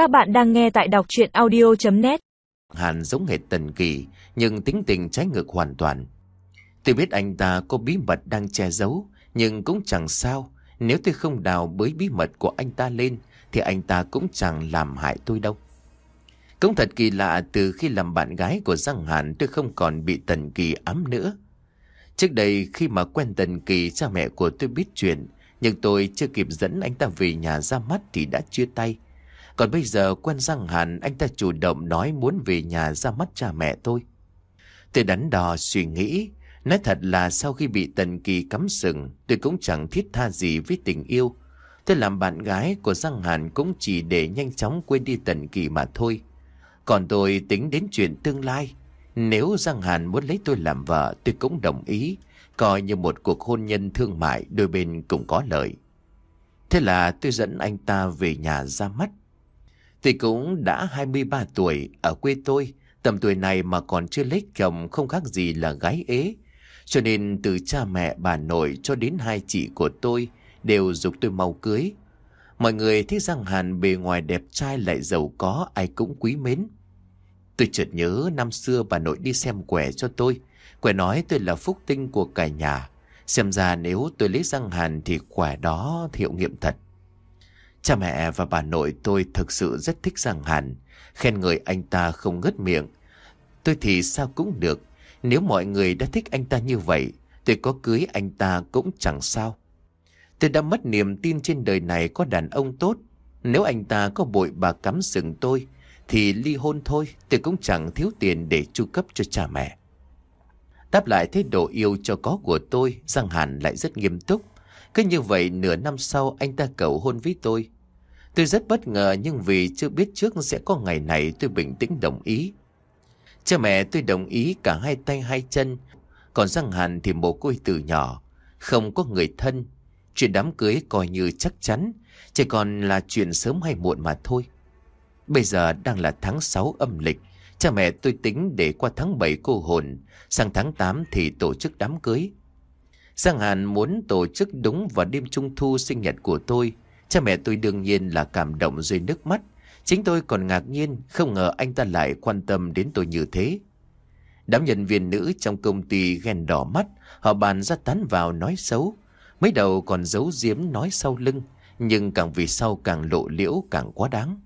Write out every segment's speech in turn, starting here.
Các bạn đang nghe tại đọc chuyện audio.net Hàn giống hệt Tần Kỳ, nhưng tính tình trái ngược hoàn toàn. Tôi biết anh ta có bí mật đang che giấu, nhưng cũng chẳng sao. Nếu tôi không đào bới bí mật của anh ta lên, thì anh ta cũng chẳng làm hại tôi đâu. Cũng thật kỳ lạ, từ khi làm bạn gái của Giang Hàn, tôi không còn bị Tần Kỳ ám nữa. Trước đây, khi mà quen Tần Kỳ, cha mẹ của tôi biết chuyện, nhưng tôi chưa kịp dẫn anh ta về nhà ra mắt thì đã chia tay. Còn bây giờ quen răng Hàn, anh ta chủ động nói muốn về nhà ra mắt cha mẹ tôi. Tôi đắn đo suy nghĩ. Nói thật là sau khi bị Tần Kỳ cắm sừng, tôi cũng chẳng thiết tha gì với tình yêu. Tôi làm bạn gái của Giang Hàn cũng chỉ để nhanh chóng quên đi Tần Kỳ mà thôi. Còn tôi tính đến chuyện tương lai. Nếu Giang Hàn muốn lấy tôi làm vợ, tôi cũng đồng ý. Coi như một cuộc hôn nhân thương mại, đôi bên cũng có lợi. Thế là tôi dẫn anh ta về nhà ra mắt. Thì cũng đã 23 tuổi, ở quê tôi. Tầm tuổi này mà còn chưa lấy chồng không khác gì là gái ế. Cho nên từ cha mẹ, bà nội cho đến hai chị của tôi đều dục tôi mau cưới. Mọi người thấy rằng Hàn bề ngoài đẹp trai lại giàu có, ai cũng quý mến. Tôi chợt nhớ năm xưa bà nội đi xem quẻ cho tôi. Quẻ nói tôi là phúc tinh của cả nhà. Xem ra nếu tôi lấy răng Hàn thì quẻ đó hiệu nghiệm thật. Cha mẹ và bà nội tôi thực sự rất thích Giang Hàn. Khen người anh ta không ngớt miệng. Tôi thì sao cũng được. Nếu mọi người đã thích anh ta như vậy, tôi có cưới anh ta cũng chẳng sao. Tôi đã mất niềm tin trên đời này có đàn ông tốt. Nếu anh ta có bội bà cắm sừng tôi, thì ly hôn thôi, tôi cũng chẳng thiếu tiền để chu cấp cho cha mẹ. Đáp lại thái độ yêu cho có của tôi, Giang Hàn lại rất nghiêm túc. Cứ như vậy nửa năm sau anh ta cầu hôn với tôi. Tôi rất bất ngờ nhưng vì chưa biết trước sẽ có ngày này tôi bình tĩnh đồng ý. Cha mẹ tôi đồng ý cả hai tay hai chân. Còn Giang Hàn thì mồ côi từ nhỏ. Không có người thân. Chuyện đám cưới coi như chắc chắn. Chỉ còn là chuyện sớm hay muộn mà thôi. Bây giờ đang là tháng 6 âm lịch. Cha mẹ tôi tính để qua tháng 7 cô hồn. Sang tháng 8 thì tổ chức đám cưới. Giang Hàn muốn tổ chức đúng vào đêm trung thu sinh nhật của tôi. Cha mẹ tôi đương nhiên là cảm động rơi nước mắt. Chính tôi còn ngạc nhiên không ngờ anh ta lại quan tâm đến tôi như thế. Đám nhân viên nữ trong công ty ghen đỏ mắt, họ bàn ra tán vào nói xấu. Mấy đầu còn giấu giếm nói sau lưng, nhưng càng vì sau càng lộ liễu càng quá đáng.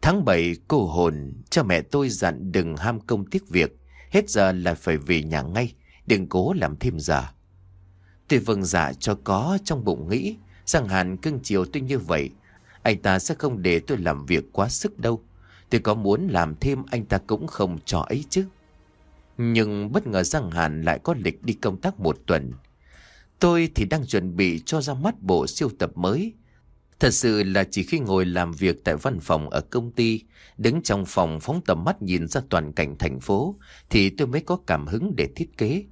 Tháng 7 cô hồn, cha mẹ tôi dặn đừng ham công tiếc việc, hết giờ là phải về nhà ngay, đừng cố làm thêm giờ. Tôi vâng dạ cho có trong bụng nghĩ, rằng Hàn cưng chiều tôi như vậy, anh ta sẽ không để tôi làm việc quá sức đâu. Tôi có muốn làm thêm anh ta cũng không cho ấy chứ. Nhưng bất ngờ rằng Hàn lại có lịch đi công tác một tuần. Tôi thì đang chuẩn bị cho ra mắt bộ siêu tập mới. Thật sự là chỉ khi ngồi làm việc tại văn phòng ở công ty, đứng trong phòng phóng tầm mắt nhìn ra toàn cảnh thành phố, thì tôi mới có cảm hứng để thiết kế.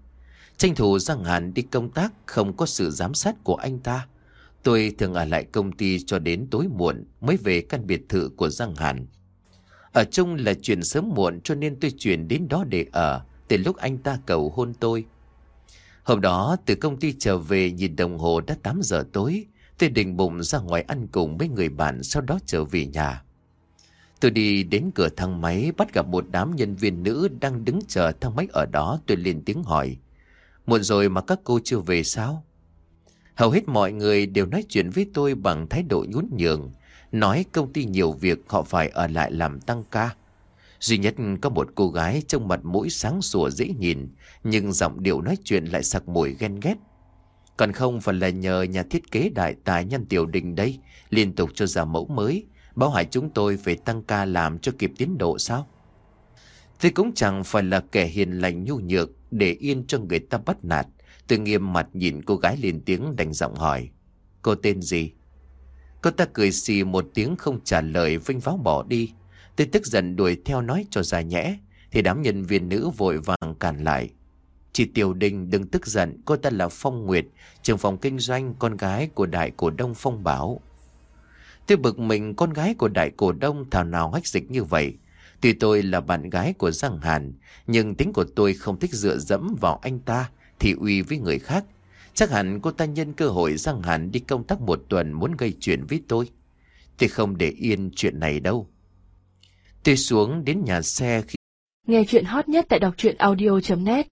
Tranh thủ Giang Hàn đi công tác không có sự giám sát của anh ta. Tôi thường ở lại công ty cho đến tối muộn mới về căn biệt thự của Giang Hàn. Ở chung là chuyện sớm muộn cho nên tôi chuyển đến đó để ở, từ lúc anh ta cầu hôn tôi. Hôm đó, từ công ty trở về nhìn đồng hồ đã 8 giờ tối. Tôi định bụng ra ngoài ăn cùng với người bạn sau đó trở về nhà. Tôi đi đến cửa thang máy bắt gặp một đám nhân viên nữ đang đứng chờ thang máy ở đó, tôi lên tiếng hỏi. Muộn rồi mà các cô chưa về sao? Hầu hết mọi người đều nói chuyện với tôi bằng thái độ nhún nhường, nói công ty nhiều việc họ phải ở lại làm tăng ca. Duy nhất có một cô gái trông mặt mũi sáng sủa dễ nhìn, nhưng giọng điệu nói chuyện lại sặc mùi ghen ghét. Còn không phải là nhờ nhà thiết kế đại tài nhân tiểu đình đây, liên tục cho ra mẫu mới, báo hại chúng tôi phải tăng ca làm cho kịp tiến độ sao? Thì cũng chẳng phải là kẻ hiền lành nhu nhược để yên cho người ta bắt nạt. Tôi nghiêm mặt nhìn cô gái lên tiếng đành giọng hỏi. Cô tên gì? Cô ta cười xì một tiếng không trả lời vinh váo bỏ đi. Tôi tức giận đuổi theo nói cho ra nhẽ. Thì đám nhân viên nữ vội vàng cản lại. Chị Tiểu Đình đừng tức giận, cô ta là Phong Nguyệt, trưởng phòng kinh doanh, con gái của đại cổ đông Phong Bảo. Tôi bực mình con gái của đại cổ đông thảo nào hách dịch như vậy. Tuy tôi là bạn gái của Giang Hàn, nhưng tính của tôi không thích dựa dẫm vào anh ta, thì uy với người khác. Chắc hẳn cô ta nhân cơ hội Giang Hàn đi công tác một tuần muốn gây chuyện với tôi. Tôi không để yên chuyện này đâu. Tôi xuống đến nhà xe khi Nghe chuyện hot nhất tại đọc truyện audio.net